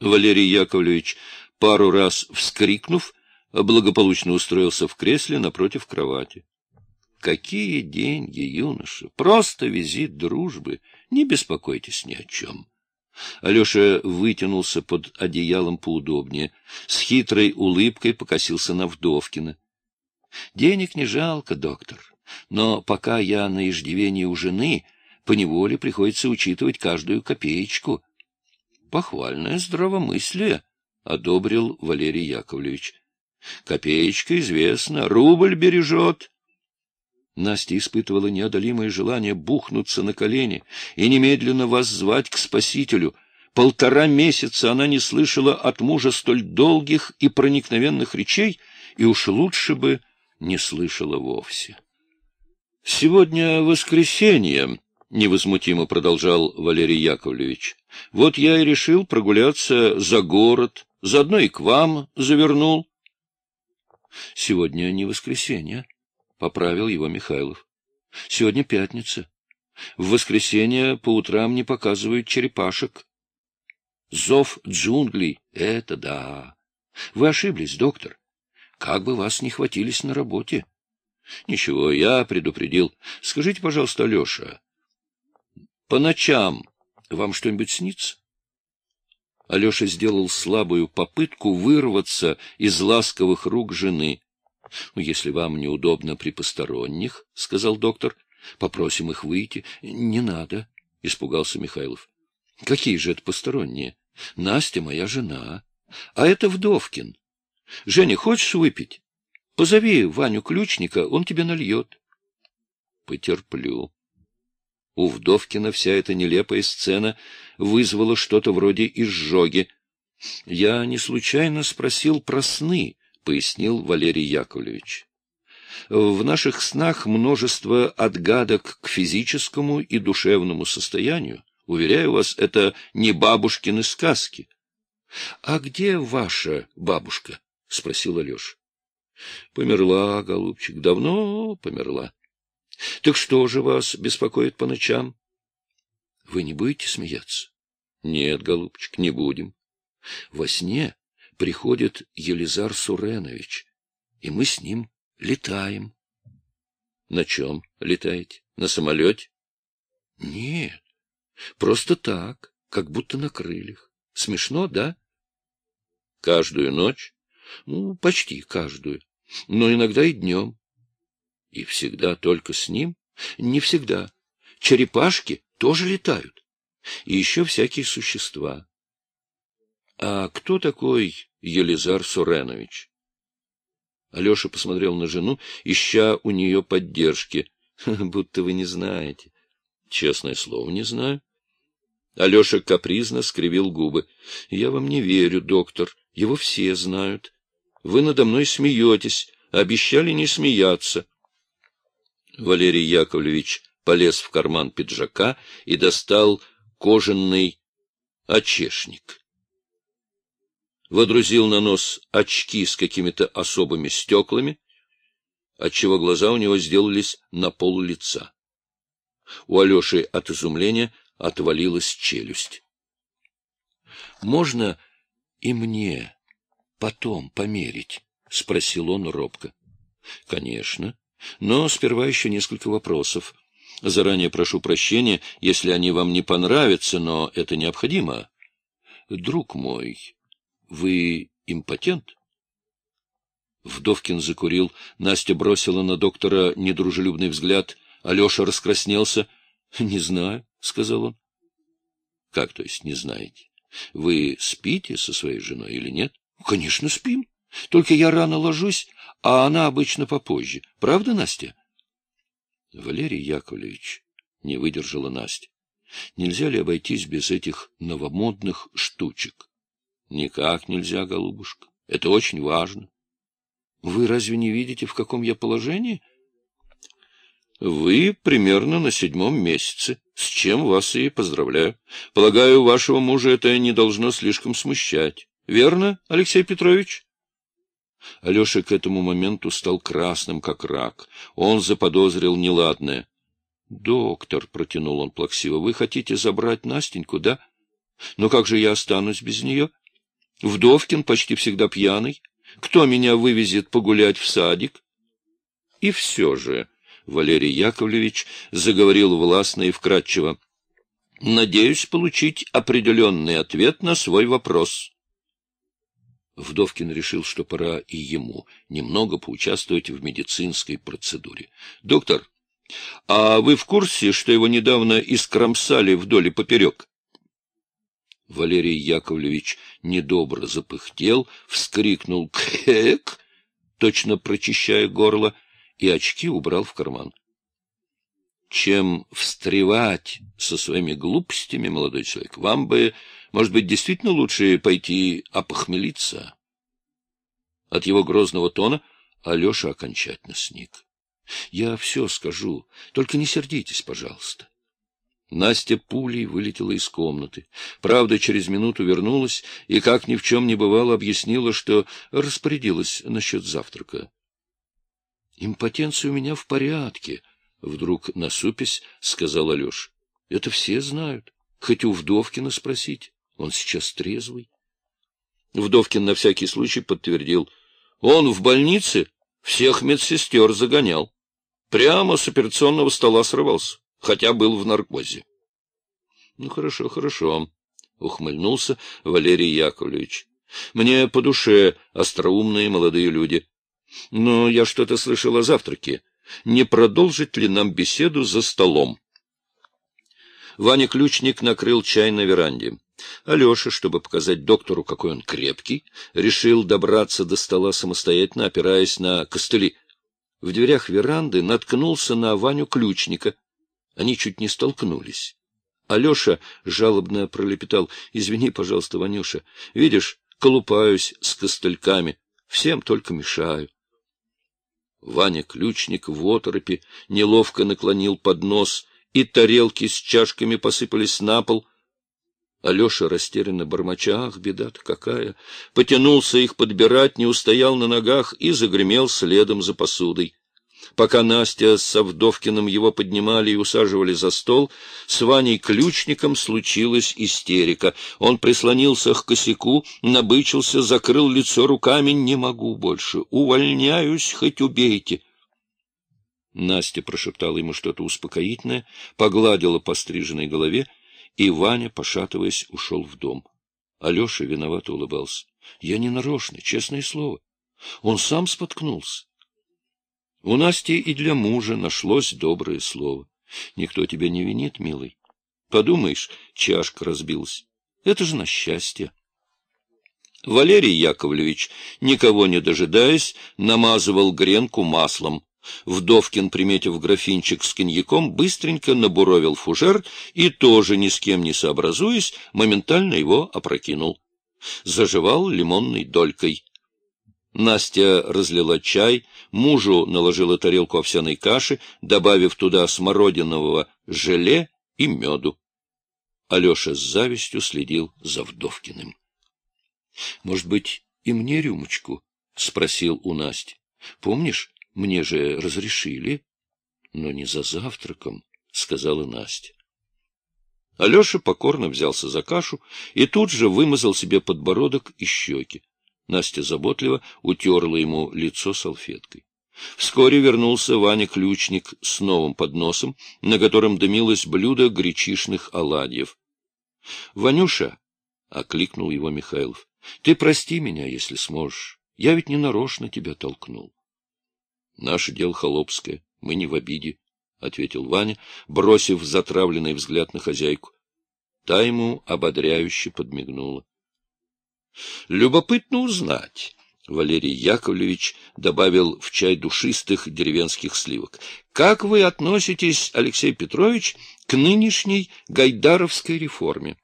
Валерий Яковлевич, пару раз вскрикнув, благополучно устроился в кресле напротив кровати. Какие деньги, юноша! Просто визит дружбы. Не беспокойтесь ни о чем. Алеша вытянулся под одеялом поудобнее, с хитрой улыбкой покосился на Вдовкина. — Денег не жалко, доктор, но пока я на иждивении у жены, поневоле приходится учитывать каждую копеечку. — Похвальное здравомыслие, — одобрил Валерий Яковлевич. — Копеечка известна, рубль бережет. Настя испытывала неодолимое желание бухнуться на колени и немедленно воззвать к Спасителю. Полтора месяца она не слышала от мужа столь долгих и проникновенных речей, и уж лучше бы не слышала вовсе. — Сегодня воскресенье, — невозмутимо продолжал Валерий Яковлевич. — Вот я и решил прогуляться за город, заодно и к вам завернул. — Сегодня не воскресенье, — поправил его Михайлов. — Сегодня пятница. В воскресенье по утрам не показывают черепашек. Зов джунглей — это да. Вы ошиблись, доктор. Как бы вас не хватились на работе. Ничего, я предупредил. Скажите, пожалуйста, Алеша, по ночам вам что-нибудь снится? Алеша сделал слабую попытку вырваться из ласковых рук жены. — Ну, если вам неудобно при посторонних, — сказал доктор, — попросим их выйти. — Не надо, — испугался Михайлов. — Какие же это посторонние? Настя моя жена. А это Вдовкин. Женя, хочешь выпить? Позови Ваню Ключника, он тебе нальет. Потерплю. У Вдовкина вся эта нелепая сцена вызвала что-то вроде изжоги. Я не случайно спросил про сны, пояснил Валерий Яковлевич. В наших снах множество отгадок к физическому и душевному состоянию. Уверяю вас, это не бабушкины сказки. — А где ваша бабушка? — спросил Алеша. — Померла, голубчик, давно померла. — Так что же вас беспокоит по ночам? — Вы не будете смеяться? — Нет, голубчик, не будем. Во сне приходит Елизар Суренович, и мы с ним летаем. — На чем летаете? На самолете? — Нет, просто так, как будто на крыльях. Смешно, да? — Каждую ночь? — Ну, почти каждую, но иногда и днем. — И всегда только с ним? — Не всегда. Черепашки тоже летают. И еще всякие существа. — А кто такой Елизар Суренович? Алеша посмотрел на жену, ища у нее поддержки. — Будто вы не знаете. — Честное слово, не знаю. Алеша капризно скривил губы. — Я вам не верю, доктор. Его все знают. Вы надо мной смеетесь, обещали не смеяться. Валерий Яковлевич полез в карман пиджака и достал кожаный очешник водрузил на нос очки с какими-то особыми стеклами, отчего глаза у него сделались на пол лица. У Алеши от изумления отвалилась челюсть. — Можно и мне потом померить? — спросил он робко. — Конечно. Но сперва еще несколько вопросов. Заранее прошу прощения, если они вам не понравятся, но это необходимо. Друг мой, вы импотент? Вдовкин закурил. Настя бросила на доктора недружелюбный взгляд. Алеша раскраснелся. — Не знаю, — сказал он. — Как, то есть, не знаете? Вы спите со своей женой или нет? — Конечно, спим. Только я рано ложусь, а она обычно попозже. Правда, Настя? — Валерий Яковлевич, — не выдержала Настя, — нельзя ли обойтись без этих новомодных штучек? — Никак нельзя, голубушка. Это очень важно. — Вы разве не видите, в каком я положении? — Вы примерно на седьмом месяце, с чем вас и поздравляю. Полагаю, вашего мужа это не должно слишком смущать. Верно, Алексей Петрович? Алеша к этому моменту стал красным, как рак. Он заподозрил неладное. — Доктор, — протянул он плаксиво, — вы хотите забрать Настеньку, да? Но как же я останусь без нее? — Вдовкин почти всегда пьяный. Кто меня вывезет погулять в садик? И все же, Валерий Яковлевич заговорил властно и вкратчиво, надеюсь получить определенный ответ на свой вопрос. Вдовкин решил, что пора и ему немного поучаствовать в медицинской процедуре. — Доктор, а вы в курсе, что его недавно искромсали вдоль и поперек? Валерий Яковлевич недобро запыхтел, вскрикнул «Кэк!», точно прочищая горло, и очки убрал в карман. Чем встревать со своими глупостями, молодой человек, вам бы, может быть, действительно лучше пойти опохмелиться? От его грозного тона Алеша окончательно сник. — Я все скажу, только не сердитесь, пожалуйста. Настя пулей вылетела из комнаты. Правда, через минуту вернулась и, как ни в чем не бывало, объяснила, что распорядилась насчет завтрака. — Импотенция у меня в порядке, — вдруг насупясь сказал Алеша. — Это все знают. Хоть у Вдовкина спросить. Он сейчас трезвый. Вдовкин на всякий случай подтвердил. Он в больнице всех медсестер загонял. Прямо с операционного стола срывался хотя был в наркозе. — Ну, хорошо, хорошо, — ухмыльнулся Валерий Яковлевич. — Мне по душе остроумные молодые люди. Но я что-то слышал о завтраке. Не продолжить ли нам беседу за столом? Ваня Ключник накрыл чай на веранде. Алеша, чтобы показать доктору, какой он крепкий, решил добраться до стола самостоятельно, опираясь на костыли. В дверях веранды наткнулся на Ваню Ключника — они чуть не столкнулись. Алеша жалобно пролепетал. — Извини, пожалуйста, Ванюша. Видишь, колупаюсь с костыльками. Всем только мешаю. Ваня Ключник в оторопе неловко наклонил поднос, и тарелки с чашками посыпались на пол. Алеша, растерянно бормоча, ах, беда-то какая, потянулся их подбирать, не устоял на ногах и загремел следом за посудой. Пока Настя с Авдовкиным его поднимали и усаживали за стол, с Ваней Ключником случилась истерика. Он прислонился к косяку, набычился, закрыл лицо руками. «Не могу больше. Увольняюсь, хоть убейте». Настя прошептала ему что-то успокоительное, погладила по стриженной голове, и Ваня, пошатываясь, ушел в дом. Алеша виновато улыбался. — Я не нарочно, честное слово. Он сам споткнулся. У Насти и для мужа нашлось доброе слово. Никто тебя не винит, милый. Подумаешь, чашка разбилась. Это же на счастье. Валерий Яковлевич, никого не дожидаясь, намазывал гренку маслом. Вдовкин, приметив графинчик с коньяком, быстренько набуровил фужер и, тоже ни с кем не сообразуясь, моментально его опрокинул. Заживал лимонной долькой. Настя разлила чай, мужу наложила тарелку овсяной каши, добавив туда смородинового желе и меду. Алеша с завистью следил за Вдовкиным. — Может быть, и мне рюмочку? — спросил у Насти. — Помнишь, мне же разрешили? — Но не за завтраком, — сказала Настя. Алеша покорно взялся за кашу и тут же вымазал себе подбородок и щеки. Настя заботливо утерла ему лицо салфеткой. Вскоре вернулся Ваня Ключник с новым подносом, на котором дымилось блюдо гречишных оладьев. — Ванюша, — окликнул его Михайлов, — ты прости меня, если сможешь. Я ведь не нарочно тебя толкнул. — Наше дело холопское, мы не в обиде, — ответил Ваня, бросив затравленный взгляд на хозяйку. Та ему ободряюще подмигнула. Любопытно узнать. Валерий Яковлевич добавил в чай душистых деревенских сливок. Как вы относитесь, Алексей Петрович, к нынешней гайдаровской реформе?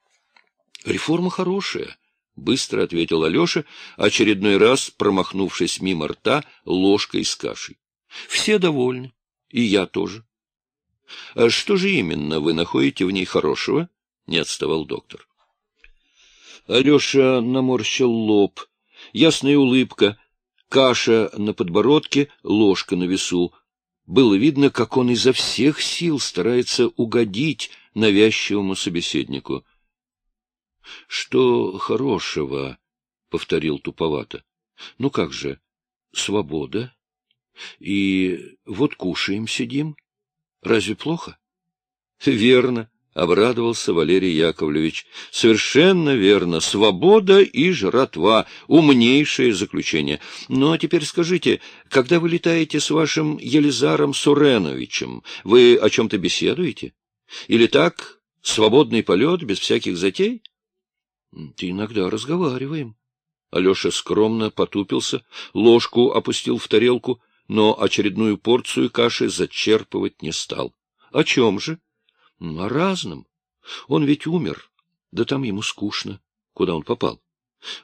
Реформа хорошая, — быстро ответил Алеша, очередной раз промахнувшись мимо рта ложкой с кашей. — Все довольны, и я тоже. — А что же именно вы находите в ней хорошего? — не отставал доктор. Алеша наморщил лоб. Ясная улыбка, каша на подбородке, ложка на весу. Было видно, как он изо всех сил старается угодить навязчивому собеседнику. — Что хорошего? — повторил туповато. — Ну как же, свобода. И вот кушаем, сидим. Разве плохо? — Верно, — обрадовался Валерий Яковлевич. — Совершенно верно. Свобода и жратва — умнейшее заключение. Ну, а теперь скажите, когда вы летаете с вашим Елизаром Суреновичем, вы о чем-то беседуете? Или так, свободный полет, без всяких затей? — Иногда разговариваем. Алеша скромно потупился, ложку опустил в тарелку, но очередную порцию каши зачерпывать не стал. — О чем же? — о разном. Он ведь умер, да там ему скучно. Куда он попал?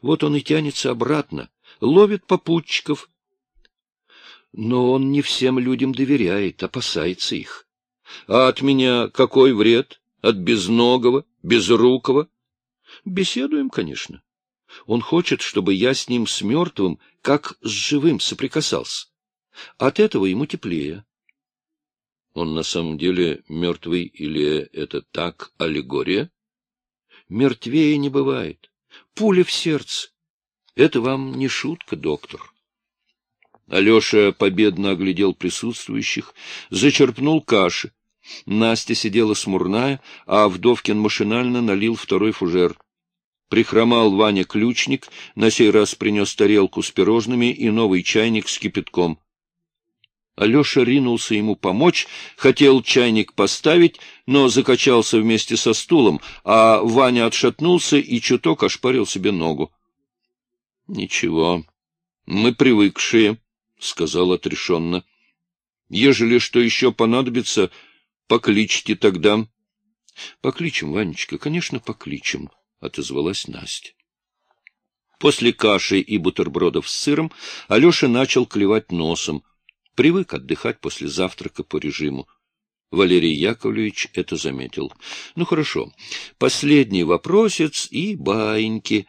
Вот он и тянется обратно, ловит попутчиков. Но он не всем людям доверяет, опасается их. А от меня какой вред? От безногого, безрукого? Беседуем, конечно. Он хочет, чтобы я с ним с мертвым, как с живым, соприкасался. От этого ему теплее. Он на самом деле мертвый или это так аллегория? Мертвее не бывает. Пуля в сердце. Это вам не шутка, доктор. Алеша победно оглядел присутствующих, зачерпнул каши. Настя сидела смурная, а Вдовкин машинально налил второй фужер. Прихромал Ваня ключник, на сей раз принес тарелку с пирожными и новый чайник с кипятком. Алеша ринулся ему помочь, хотел чайник поставить, но закачался вместе со стулом, а Ваня отшатнулся и чуток ошпарил себе ногу. — Ничего, мы привыкшие, — сказал отрешенно. — Ежели что еще понадобится, покличьте тогда. — Покличем, Ванечка, конечно, покличем, — отозвалась Настя. После каши и бутербродов с сыром Алеша начал клевать носом — Привык отдыхать после завтрака по режиму. Валерий Яковлевич это заметил. Ну, хорошо. Последний вопросец и баиньки.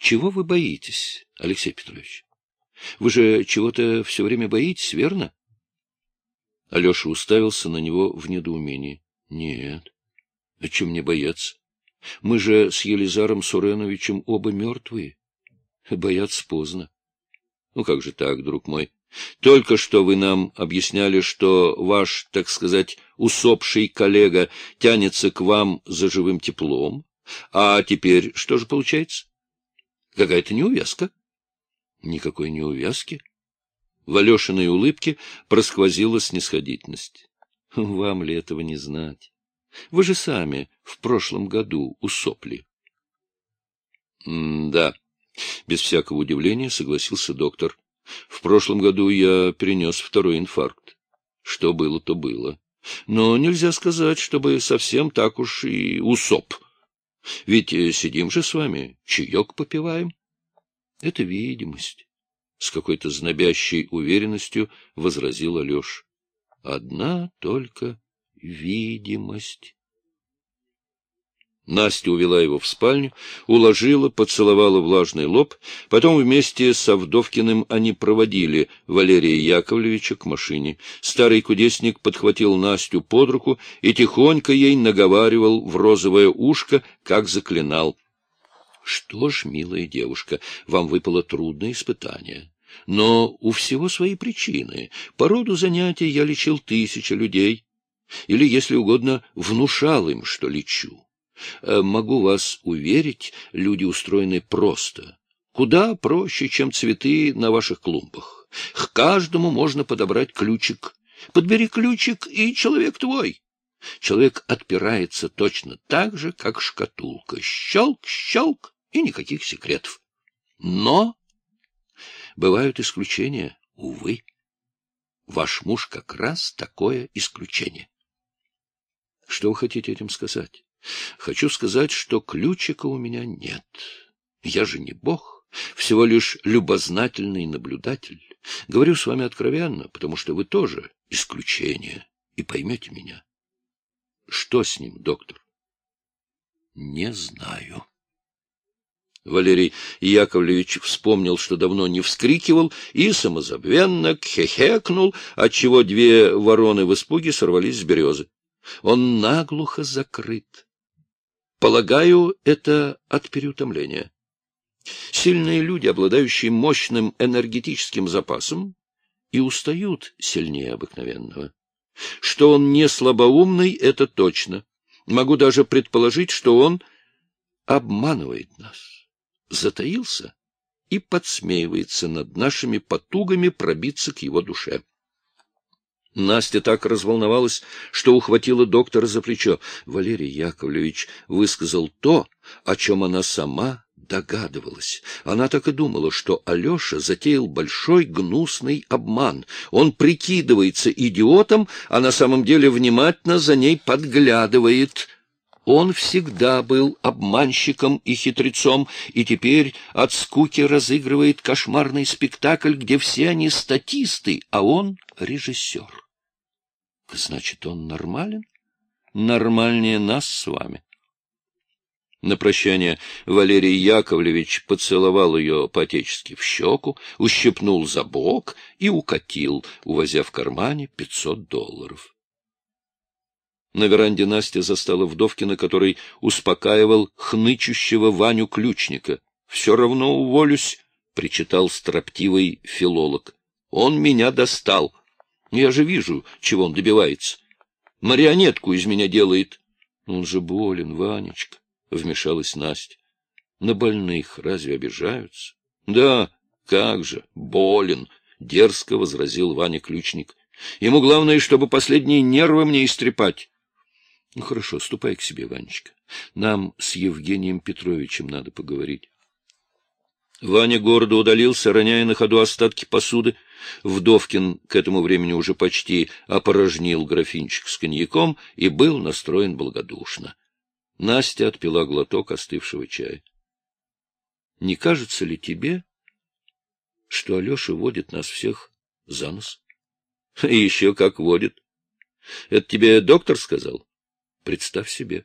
Чего вы боитесь, Алексей Петрович? Вы же чего-то все время боитесь, верно? Алеша уставился на него в недоумении. Нет. О чем мне бояться? Мы же с Елизаром Суреновичем оба мертвые. Бояться поздно. Ну, как же так, друг мой? Только что вы нам объясняли, что ваш, так сказать, усопший коллега тянется к вам за живым теплом. А теперь что же получается? Какая-то неувязка. Никакой неувязки. В Алешиной улыбке просквозила снисходительность. Вам ли этого не знать? Вы же сами в прошлом году усопли. — Да, без всякого удивления согласился доктор. В прошлом году я перенес второй инфаркт. Что было, то было. Но нельзя сказать, чтобы совсем так уж и усоп. Ведь э, сидим же с вами, чаек попиваем. Это видимость. С какой-то знобящей уверенностью возразил Алеш. Одна только видимость. Настя увела его в спальню, уложила, поцеловала влажный лоб. Потом вместе с Авдовкиным они проводили Валерия Яковлевича к машине. Старый кудесник подхватил Настю под руку и тихонько ей наговаривал в розовое ушко, как заклинал. — Что ж, милая девушка, вам выпало трудное испытание. Но у всего свои причины. По роду занятий я лечил тысячи людей. Или, если угодно, внушал им, что лечу. Э, могу вас уверить, люди устроены просто. Куда проще, чем цветы на ваших клумбах. К каждому можно подобрать ключик. Подбери ключик, и человек твой. Человек отпирается точно так же, как шкатулка. Щелк, щелк, и никаких секретов. Но бывают исключения, увы. Ваш муж как раз такое исключение. Что вы хотите этим сказать? Хочу сказать, что ключика у меня нет. Я же не бог, всего лишь любознательный наблюдатель. Говорю с вами откровенно, потому что вы тоже исключение, и поймете меня. Что с ним, доктор? Не знаю. Валерий Яковлевич вспомнил, что давно не вскрикивал, и самозабвенно хехекнул, отчего две вороны в испуге сорвались с березы. Он наглухо закрыт. Полагаю, это от переутомления. Сильные люди, обладающие мощным энергетическим запасом, и устают сильнее обыкновенного. Что он не слабоумный, это точно. Могу даже предположить, что он обманывает нас, затаился и подсмеивается над нашими потугами пробиться к его душе. Настя так разволновалась, что ухватила доктора за плечо. Валерий Яковлевич высказал то, о чем она сама догадывалась. Она так и думала, что Алеша затеял большой гнусный обман. Он прикидывается идиотом, а на самом деле внимательно за ней подглядывает. Он всегда был обманщиком и хитрецом, и теперь от скуки разыгрывает кошмарный спектакль, где все они статисты, а он режиссер. Значит, он нормален? Нормальнее нас с вами. На прощание Валерий Яковлевич поцеловал ее по-отечески в щеку, ущипнул за бок и укатил, увозя в кармане пятьсот долларов. На веранде Настя застала Вдовкина, который успокаивал хнычущего Ваню Ключника. — Все равно уволюсь, — причитал строптивый филолог. — Он меня достал. Я же вижу, чего он добивается. Марионетку из меня делает. — Он же болен, Ванечка. — вмешалась Настя. — На больных разве обижаются? — Да, как же, болен, — дерзко возразил Ваня Ключник. — Ему главное, чтобы последние нервы мне истрепать. — Ну, хорошо, ступай к себе, Ванечка. Нам с Евгением Петровичем надо поговорить. Ваня гордо удалился, роняя на ходу остатки посуды. Вдовкин к этому времени уже почти опорожнил графинчик с коньяком и был настроен благодушно. Настя отпила глоток остывшего чая. — Не кажется ли тебе, что Алеша водит нас всех за нос? — еще как водит. Это тебе доктор сказал? Представь себе.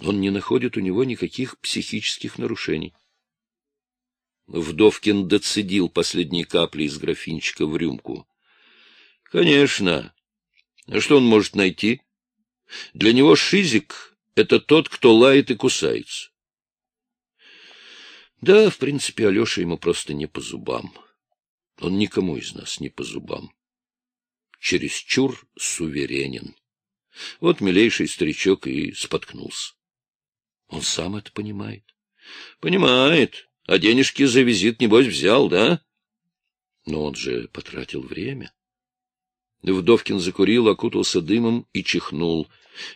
Он не находит у него никаких психических нарушений. Вдовкин доцедил последние капли из графинчика в рюмку. — Конечно. А что он может найти? Для него шизик это тот, кто лает и кусается. Да, в принципе, Алеша ему просто не по зубам. Он никому из нас не по зубам. Чересчур суверенен. Вот милейший старичок и споткнулся. Он сам это понимает. Понимает. А денежки за визит, небось, взял, да? Но он же потратил время. Вдовкин закурил, окутался дымом и чихнул.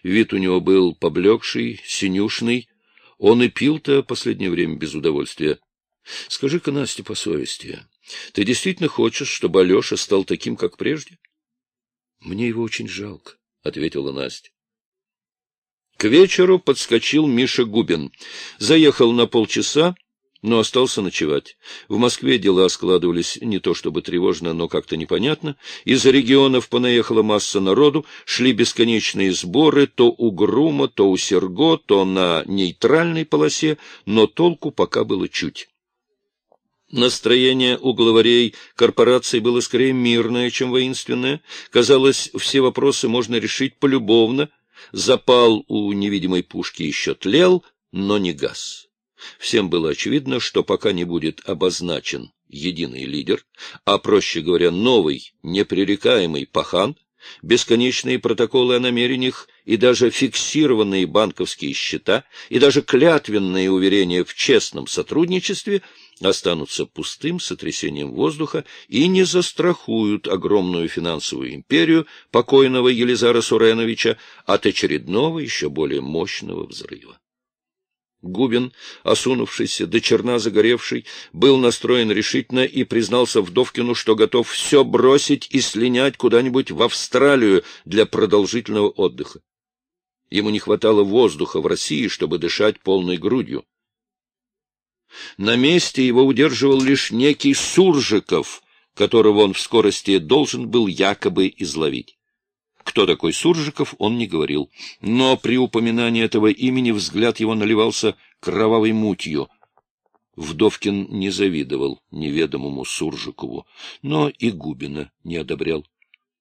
Вид у него был поблекший, синюшный. Он и пил-то последнее время без удовольствия. — Скажи-ка, Настя, по совести, ты действительно хочешь, чтобы Алеша стал таким, как прежде? — Мне его очень жалко, — ответила Настя. К вечеру подскочил Миша Губин. Заехал на полчаса, но остался ночевать. В Москве дела складывались не то чтобы тревожно, но как-то непонятно. Из регионов понаехала масса народу, шли бесконечные сборы то у Грума, то у Серго, то на нейтральной полосе, но толку пока было чуть. Настроение у главарей корпорации было скорее мирное, чем воинственное. Казалось, все вопросы можно решить полюбовно. Запал у невидимой пушки еще тлел, но не газ. Всем было очевидно, что пока не будет обозначен единый лидер, а, проще говоря, новый, непререкаемый пахан, бесконечные протоколы о намерениях и даже фиксированные банковские счета, и даже клятвенные уверения в честном сотрудничестве останутся пустым сотрясением воздуха и не застрахуют огромную финансовую империю покойного Елизара Суреновича от очередного еще более мощного взрыва. Губин, осунувшийся, до черна загоревший, был настроен решительно и признался Вдовкину, что готов все бросить и слинять куда-нибудь в Австралию для продолжительного отдыха. Ему не хватало воздуха в России, чтобы дышать полной грудью. На месте его удерживал лишь некий Суржиков, которого он в скорости должен был якобы изловить. Кто такой Суржиков, он не говорил. Но при упоминании этого имени взгляд его наливался кровавой мутью. Вдовкин не завидовал неведомому Суржикову, но и Губина не одобрял.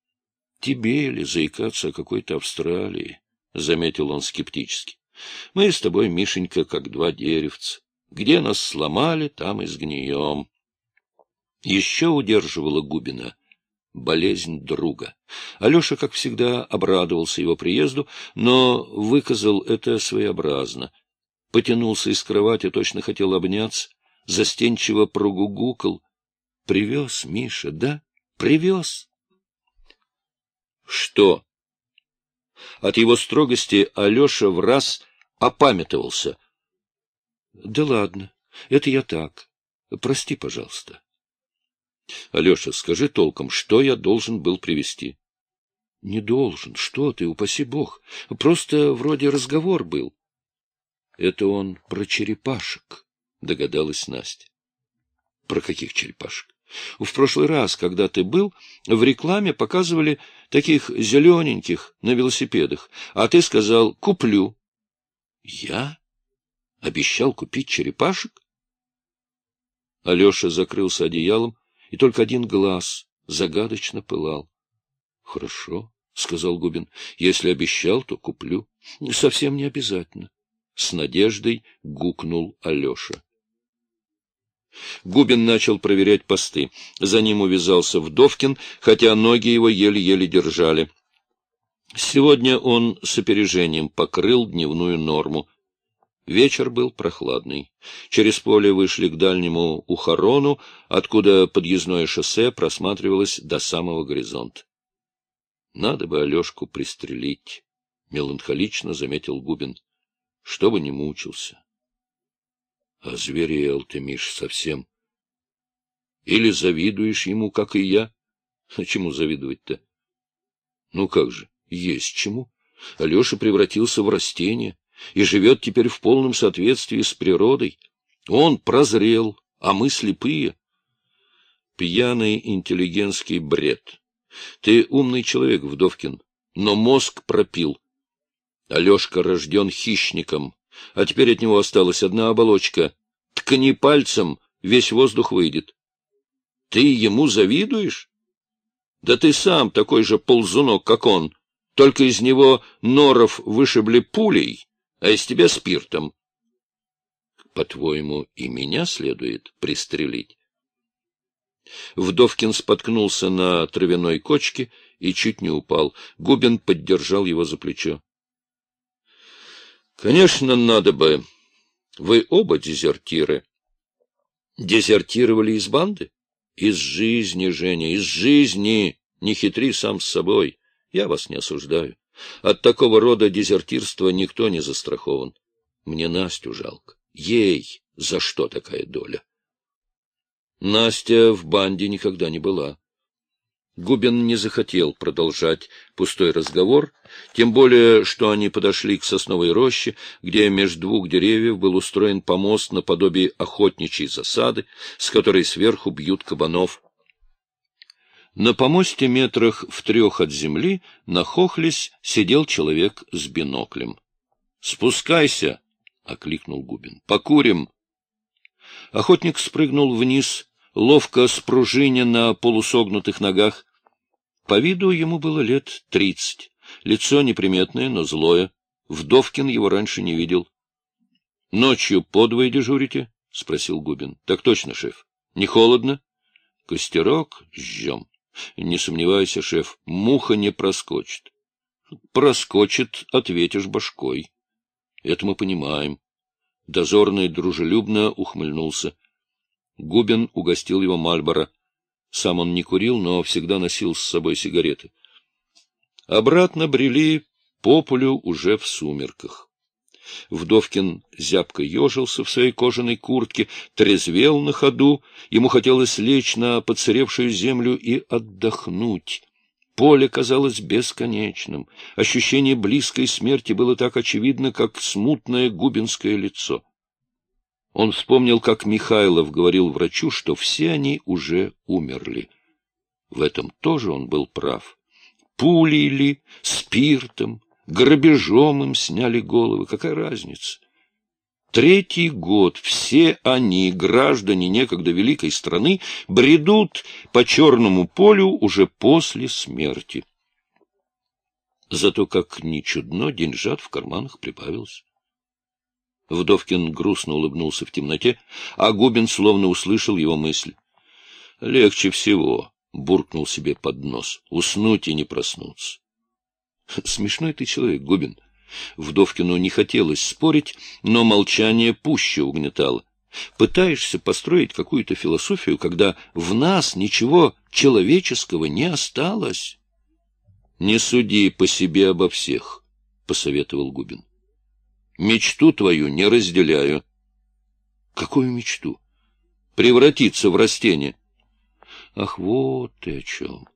— Тебе ли заикаться о какой-то Австралии? — заметил он скептически. — Мы с тобой, Мишенька, как два деревца. Где нас сломали, там и сгнием. Еще удерживала Губина болезнь друга. Алеша, как всегда, обрадовался его приезду, но выказал это своеобразно. Потянулся из кровати, точно хотел обняться, застенчиво прогугукал. — Привез, Миша, да? Привез. — Что? От его строгости Алеша в раз опамятовался. — Да ладно, это я так. Прости, пожалуйста. — Алеша, скажи толком, что я должен был привести? Не должен. Что ты, упаси бог. Просто вроде разговор был. — Это он про черепашек, — догадалась Настя. — Про каких черепашек? В прошлый раз, когда ты был, в рекламе показывали таких зелененьких на велосипедах, а ты сказал «куплю». — Я? Обещал купить черепашек? Алеша закрылся одеялом, и только один глаз загадочно пылал. — Хорошо, — сказал Губин, — если обещал, то куплю. — Совсем не обязательно. С надеждой гукнул Алеша. Губин начал проверять посты. За ним увязался Вдовкин, хотя ноги его еле-еле держали. Сегодня он с опережением покрыл дневную норму. Вечер был прохладный. Через поле вышли к дальнему Ухарону, откуда подъездное шоссе просматривалось до самого горизонта. — Надо бы Алешку пристрелить, — меланхолично заметил Губин, — чтобы не мучился. — А зверел ты, Миш, совсем. Или завидуешь ему, как и я? А чему завидовать-то? Ну как же, есть чему. Алеша превратился в растение и живет теперь в полном соответствии с природой. Он прозрел, а мы слепые. Пьяный интеллигентский бред. Ты умный человек, Вдовкин, но мозг пропил. Алешка рожден хищником, а теперь от него осталась одна оболочка. Ткни пальцем, весь воздух выйдет. Ты ему завидуешь? Да ты сам такой же ползунок, как он, только из него норов вышибли пулей, а из тебя спиртом. По-твоему, и меня следует пристрелить? Вдовкин споткнулся на травяной кочке и чуть не упал. Губин поддержал его за плечо. — Конечно, надо бы. Вы оба дезертиры. — Дезертировали из банды? — Из жизни, Женя, из жизни. Не хитри сам с собой. Я вас не осуждаю. От такого рода дезертирства никто не застрахован. Мне Настю жалко. Ей за что такая доля? Настя в банде никогда не была. Губин не захотел продолжать пустой разговор, тем более, что они подошли к сосновой роще, где между двух деревьев был устроен помост наподобие охотничьей засады, с которой сверху бьют кабанов. На помосте метрах в трех от земли, нахохлясь, сидел человек с биноклем. — Спускайся! — окликнул Губин. — Покурим! Охотник спрыгнул вниз, ловко спружиня на полусогнутых ногах. По виду ему было лет тридцать. Лицо неприметное, но злое. Вдовкин его раньше не видел. — Ночью подвое дежурите? — спросил Губин. — Так точно, шеф. Не холодно? — Костерок жжем. Не сомневайся, шеф, муха не проскочит. Проскочит, ответишь башкой. Это мы понимаем. Дозорный дружелюбно ухмыльнулся. Губин угостил его Мальборо. Сам он не курил, но всегда носил с собой сигареты. Обратно брели по полю уже в сумерках. Вдовкин зябко ежился в своей кожаной куртке, трезвел на ходу, ему хотелось лечь на подсыревшую землю и отдохнуть. Поле казалось бесконечным, ощущение близкой смерти было так очевидно, как смутное губинское лицо. Он вспомнил, как Михайлов говорил врачу, что все они уже умерли. В этом тоже он был прав. Пулей ли, спиртом, грабежом им сняли головы. Какая разница? Третий год все они, граждане некогда великой страны, бредут по черному полю уже после смерти. Зато, как ни чудно, деньжат в карманах прибавилось. Вдовкин грустно улыбнулся в темноте, а Губин словно услышал его мысли. — Легче всего, — буркнул себе под нос, — уснуть и не проснуться. — Смешной ты человек, Губин. Вдовкину не хотелось спорить, но молчание пуще угнетало. Пытаешься построить какую-то философию, когда в нас ничего человеческого не осталось. — Не суди по себе обо всех, — посоветовал Губин. — Мечту твою не разделяю. — Какую мечту? — Превратиться в растение. — Ах, вот ты о чем.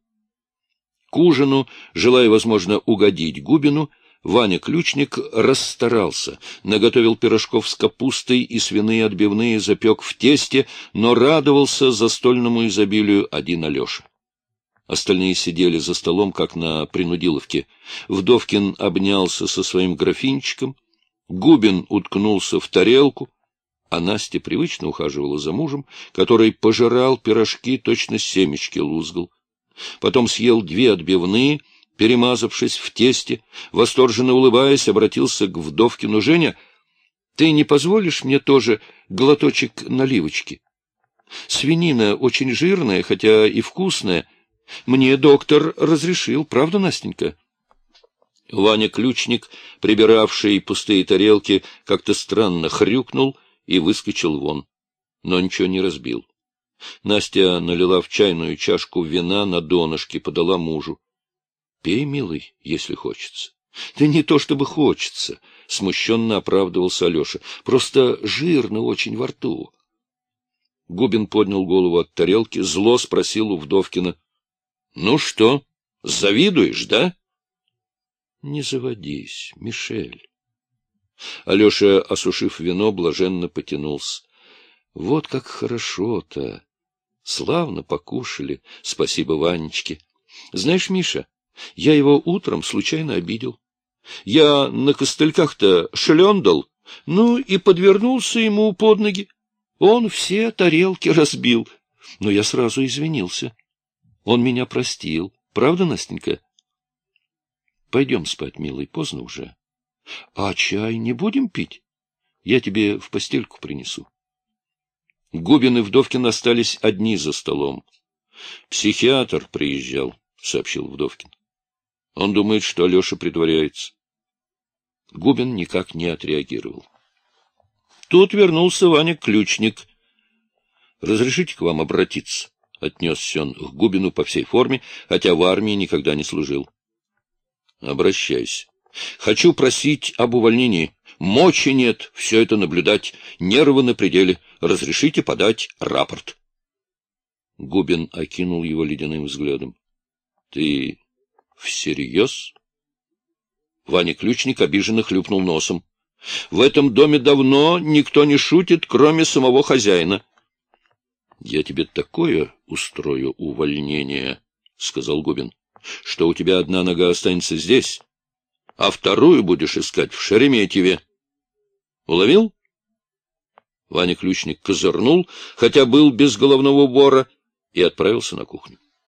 К ужину, желая, возможно, угодить Губину, — Ваня Ключник расстарался, наготовил пирожков с капустой и свиные отбивные запек в тесте, но радовался застольному изобилию один Алеша. Остальные сидели за столом, как на принудиловке. Вдовкин обнялся со своим графинчиком, Губин уткнулся в тарелку, а Настя привычно ухаживала за мужем, который пожирал пирожки, точно семечки лузгал. Потом съел две отбивные — перемазавшись в тесте, восторженно улыбаясь, обратился к Вдовкину Женя. — Ты не позволишь мне тоже глоточек наливочки? Свинина очень жирная, хотя и вкусная. Мне доктор разрешил, правда, Настенька? Ваня Ключник, прибиравший пустые тарелки, как-то странно хрюкнул и выскочил вон, но ничего не разбил. Настя налила в чайную чашку вина на донышке, подала мужу. Пей, милый, если хочется. Да не то чтобы хочется, — смущенно оправдывался Алеша. Просто жирно очень во рту. Губин поднял голову от тарелки, зло спросил у Вдовкина. — Ну что, завидуешь, да? — Не заводись, Мишель. Алеша, осушив вино, блаженно потянулся. — Вот как хорошо-то! Славно покушали, спасибо Ванечке. Знаешь, Миша, я его утром случайно обидел. Я на костыльках-то шлендал, ну и подвернулся ему под ноги. Он все тарелки разбил, но я сразу извинился. Он меня простил. Правда, Настенька? Пойдем спать, милый, поздно уже. А чай не будем пить? Я тебе в постельку принесу. Губин и Вдовкин остались одни за столом. Психиатр приезжал, — сообщил Вдовкин. Он думает, что Алеша притворяется. Губин никак не отреагировал. Тут вернулся Ваня Ключник. — Разрешите к вам обратиться? — отнесся он к Губину по всей форме, хотя в армии никогда не служил. — Обращайся. Хочу просить об увольнении. Мочи нет все это наблюдать. Нервы на пределе. Разрешите подать рапорт. Губин окинул его ледяным взглядом. — Ты Всерьез? Ваня Ключник обиженно хлюпнул носом. В этом доме давно никто не шутит, кроме самого хозяина. — Я тебе такое устрою увольнение, — сказал Губин, — что у тебя одна нога останется здесь, а вторую будешь искать в Шереметьеве. Уловил? Ваня Ключник козырнул, хотя был без головного убора, и отправился на кухню.